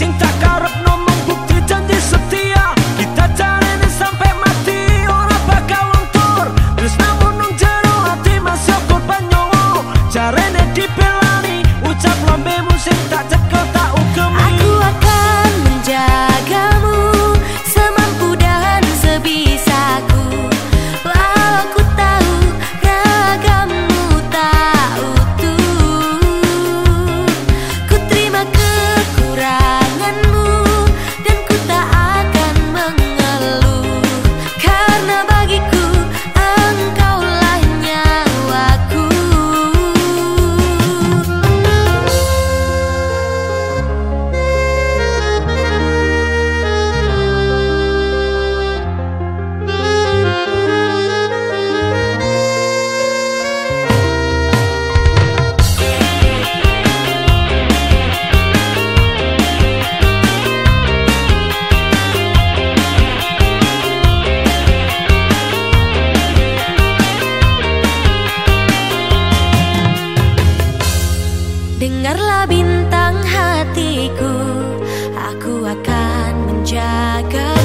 sentar. bintang hatiku Aku akan menjaga